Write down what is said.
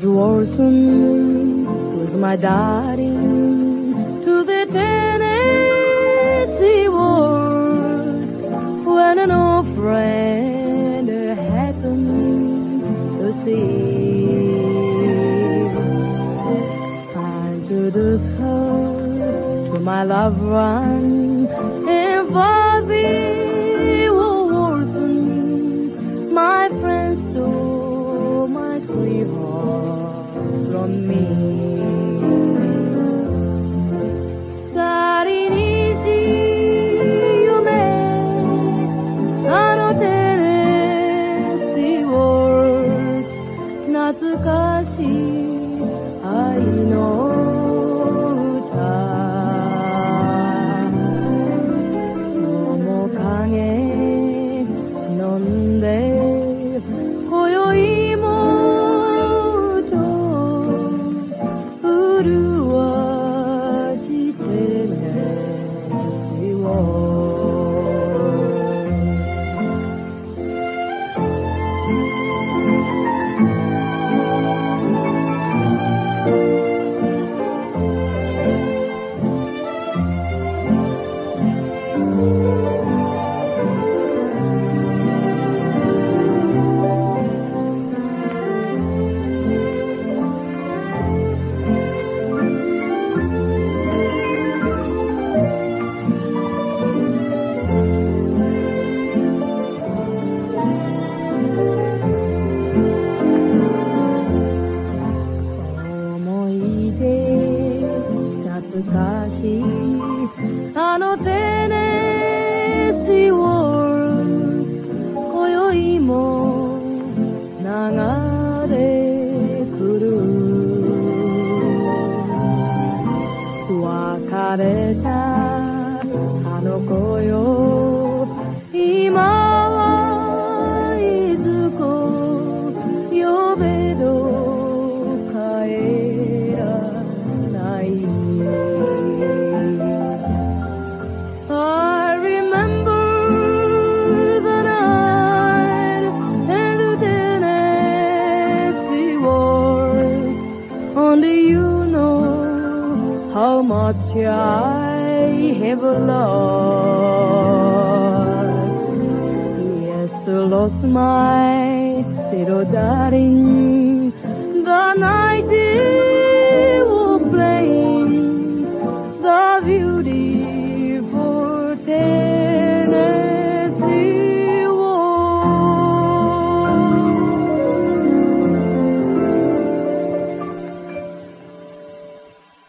George Warson was my daddy to the Tennessee ward when an old friend happened to see. I introduced her to my love run in Bobby. 恥ずかしい Kashi how much I have lost. Yes, lost my little darling.